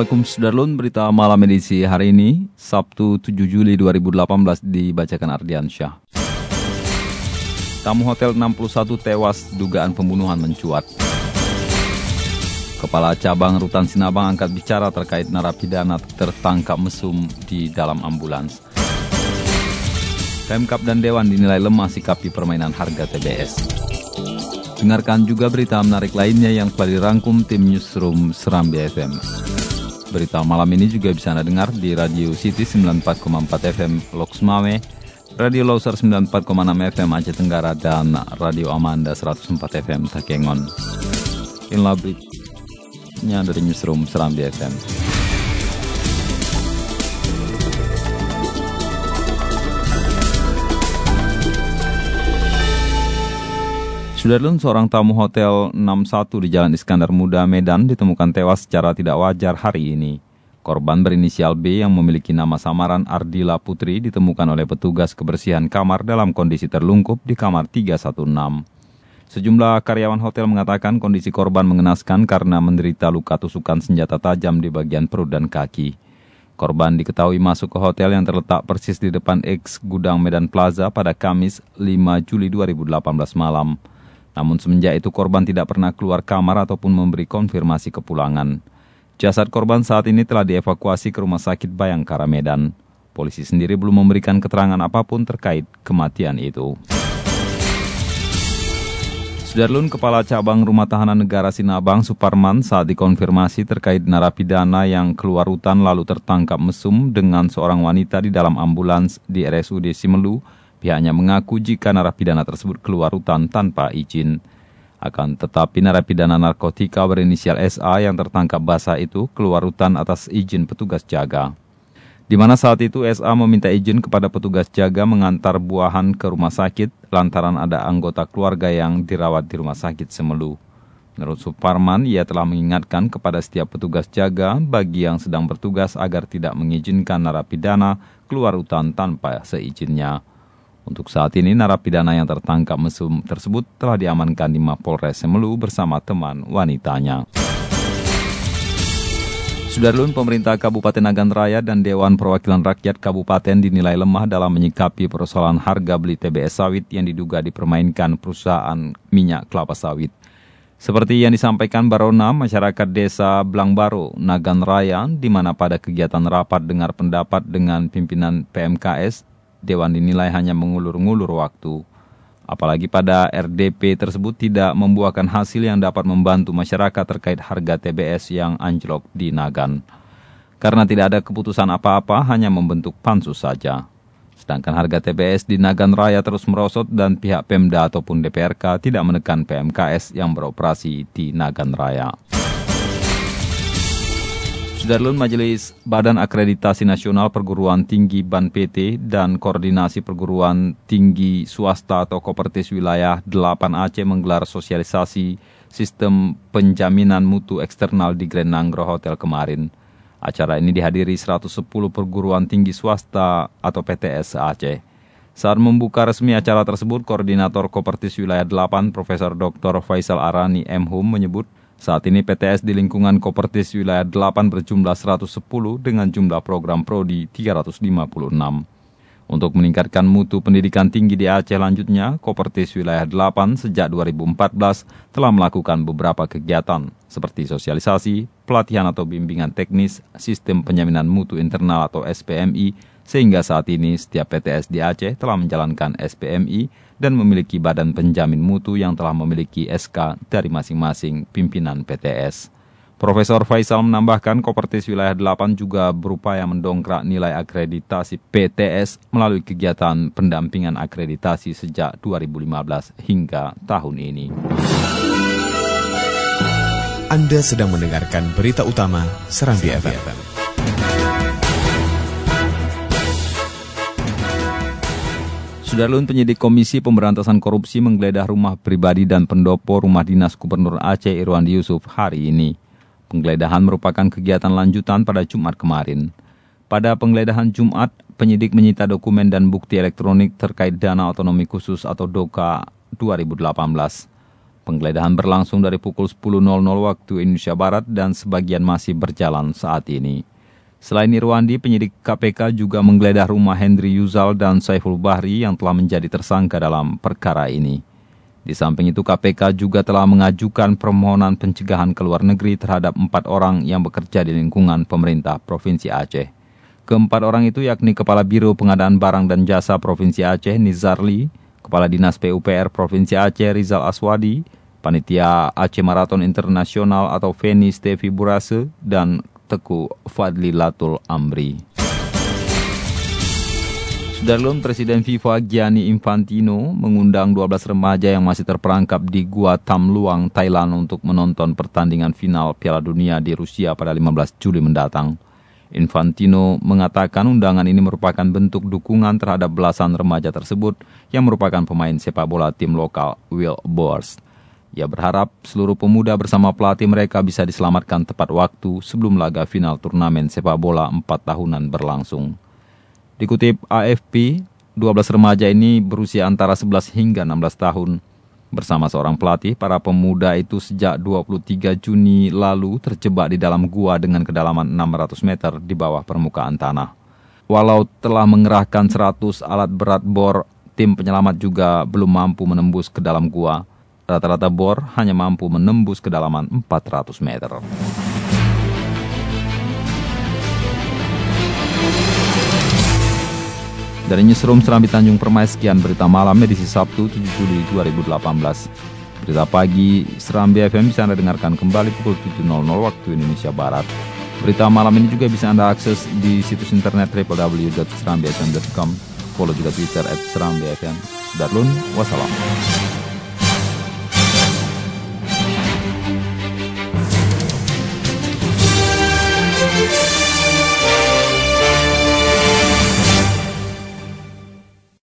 Assalamualaikum Sudarlun, berita malam edisi hari ini, Sabtu 7 Juli 2018 dibacakan Ardian Syah. Tamu Hotel 61 tewas dugaan pembunuhan mencuat. Kepala Cabang Rutan Sinabang angkat bicara terkait narapidana tertangkap mesum di dalam ambulans. Pemkap dan Dewan dinilai lemah sikapi permainan harga TBS. Dengarkan juga berita menarik lainnya yang telah dirangkum tim Newsroom Serambi FM. Berita malam ini juga bisa Anda dengar di Radio City 94,4 FM Loks Mame, Radio Loser 94,6 FM Aceh Tenggara, dan Radio Amanda 104 FM Takengon. Inilah beritanya dari Newsroom Serambi FM. Sudarlun, seorang tamu hotel 61 di Jalan Iskandar Muda, Medan ditemukan tewas secara tidak wajar hari ini. Korban berinisial B yang memiliki nama samaran Ardila Putri ditemukan oleh petugas kebersihan kamar dalam kondisi terlungkup di kamar 316. Sejumlah karyawan hotel mengatakan kondisi korban mengenaskan karena menderita luka tusukan senjata tajam di bagian perut dan kaki. Korban diketahui masuk ke hotel yang terletak persis di depan X Gudang Medan Plaza pada Kamis 5 Juli 2018 malam. Namun semenjak itu korban tidak pernah keluar kamar ataupun memberi konfirmasi kepulangan. Jasad korban saat ini telah dievakuasi ke Rumah Sakit Bayangkara Medan. Polisi sendiri belum memberikan keterangan apa pun terkait kematian itu. Sudarlun Kepala Cabang Rumah Tahanan Negara Sinabang Suparman saat dikonfirmasi terkait narapidana yang keluar rutan lalu tertangkap mesum dengan seorang wanita di dalam ambulans di RSUD Simelu, Pihaknya mengaku jika narapidana tersebut keluar rutan tanpa izin. Akan tetapi narapidana narkotika berinisial SA yang tertangkap basah itu keluar rutan atas izin petugas jaga. Di mana saat itu SA meminta izin kepada petugas jaga mengantar buahan ke rumah sakit lantaran ada anggota keluarga yang dirawat di rumah sakit Semelu. Menurut Suparman, ia telah mengingatkan kepada setiap petugas jaga bagi yang sedang bertugas agar tidak mengizinkan narapidana keluar rutan tanpa seizinnya. Untuk saat ini, narapidana yang tertangkap mesum tersebut telah diamankan di Mapolres Semelu bersama teman wanitanya. Sudarlun pemerintah Kabupaten Nagan Raya dan Dewan Perwakilan Rakyat Kabupaten dinilai lemah dalam menyikapi persoalan harga beli TBS sawit yang diduga dipermainkan perusahaan minyak kelapa sawit. Seperti yang disampaikan Barona, masyarakat desa Blangbaro, Nagan Raya, di mana pada kegiatan rapat dengar pendapat dengan pimpinan PMKS, Dewan dinilai hanya mengulur-ngulur waktu. Apalagi pada RDP tersebut tidak membuahkan hasil yang dapat membantu masyarakat terkait harga TBS yang anjlok di Nagan. Karena tidak ada keputusan apa-apa, hanya membentuk pansus saja. Sedangkan harga TBS di Nagan Raya terus merosot dan pihak Pemda ataupun DPRK tidak menekan PMKS yang beroperasi di Nagan Raya. Sudarlun Majelis Badan Akreditasi Nasional Perguruan Tinggi BAN PT dan Koordinasi Perguruan Tinggi Swasta atau Kopertis Wilayah 8 Aceh menggelar sosialisasi sistem penjaminan mutu eksternal di Grand Nanggro Hotel kemarin. Acara ini dihadiri 110 perguruan tinggi swasta atau PTS Aceh. Saat membuka resmi acara tersebut, Koordinator Kopertis Wilayah 8 Profesor Dr. Faisal Arani M. Hum menyebut saat ini PTS di lingkungan Kopertis Wilayah 8 berjumlah 110 dengan jumlah program prodi 356. Untuk meningkatkan mutu pendidikan tinggi di Aceh lanjutnya, Kopertis Wilayah 8 sejak 2014 telah melakukan beberapa kegiatan seperti sosialisasi, pelatihan atau bimbingan teknis, sistem penjaminan mutu internal atau SPMI, sehingga saat ini setiap PTS di Aceh telah menjalankan SPMI dan memiliki badan penjamin mutu yang telah memiliki SK dari masing-masing pimpinan PTS. Profesor Faisal menambahkan Kopertis Wilayah 8 juga berupaya mendongkrak nilai akreditasi PTS melalui kegiatan pendampingan akreditasi sejak 2015 hingga tahun ini. Anda sedang mendengarkan berita utama Serambi, FM. Sudarlun penyidik Komisi Pemberantasan Korupsi menggeledah rumah pribadi dan pendopo rumah dinas Gubernur Aceh Irwandi Yusuf hari ini. Penggeledahan merupakan kegiatan lanjutan pada Jumat kemarin. Pada penggeledahan Jumat, penyidik menyita dokumen dan bukti elektronik terkait dana otonomi khusus atau DOKA 2018. Penggeledahan berlangsung dari pukul 10.00 waktu Indonesia Barat dan sebagian masih berjalan saat ini. Selain Irwandi, penyidik KPK juga menggeledah rumah Hendri Yuzal dan Saiful Bahri yang telah menjadi tersangka dalam perkara ini. Di samping itu KPK juga telah mengajukan permohonan pencegahan ke luar negeri terhadap empat orang yang bekerja di lingkungan pemerintah Provinsi Aceh. Keempat orang itu yakni Kepala Biro Pengadaan Barang dan Jasa Provinsi Aceh Nizarli, Kepala Dinas PUPR Provinsi Aceh Rizal Aswadi, Panitia Aceh Marathon Internasional atau Feni Stevi Burase, dan Teku Fadli Latul Amri. Sudarlun Presiden FIFA Gianni Infantino mengundang 12 remaja yang masih terperangkap di Gua Tam Luang, Thailand untuk menonton pertandingan final Piala Dunia di Rusia pada 15 Juli mendatang. Infantino mengatakan undangan ini merupakan bentuk dukungan terhadap belasan remaja tersebut yang merupakan pemain sepak bola tim lokal Will Boers. Ia berharap seluruh pemuda bersama pelatih mereka bisa diselamatkan tepat waktu sebelum laga final turnamen sepak bola 4 tahunan berlangsung. Dikutip AFP, 12 remaja ini berusia antara 11 hingga 16 tahun. Bersama seorang pelatih, para pemuda itu sejak 23 Juni lalu terjebak di dalam gua dengan kedalaman 600 meter di bawah permukaan tanah. Walau telah mengerahkan 100 alat berat bor, tim penyelamat juga belum mampu menembus ke dalam gua. Rata-rata bor hanya mampu menembus kedalaman 400 meter. Dari Newsroom Serambi Tanjung Permai, sekian berita malam edisi Sabtu 7 Juli 2018. Berita pagi Serambi FM bisa Anda dengarkan kembali pukul 7.00 waktu Indonesia Barat. Berita malam ini juga bisa Anda akses di situs internet www.serambifm.com. Follow juga Twitter at Serambi FM. Darlun, wassalam.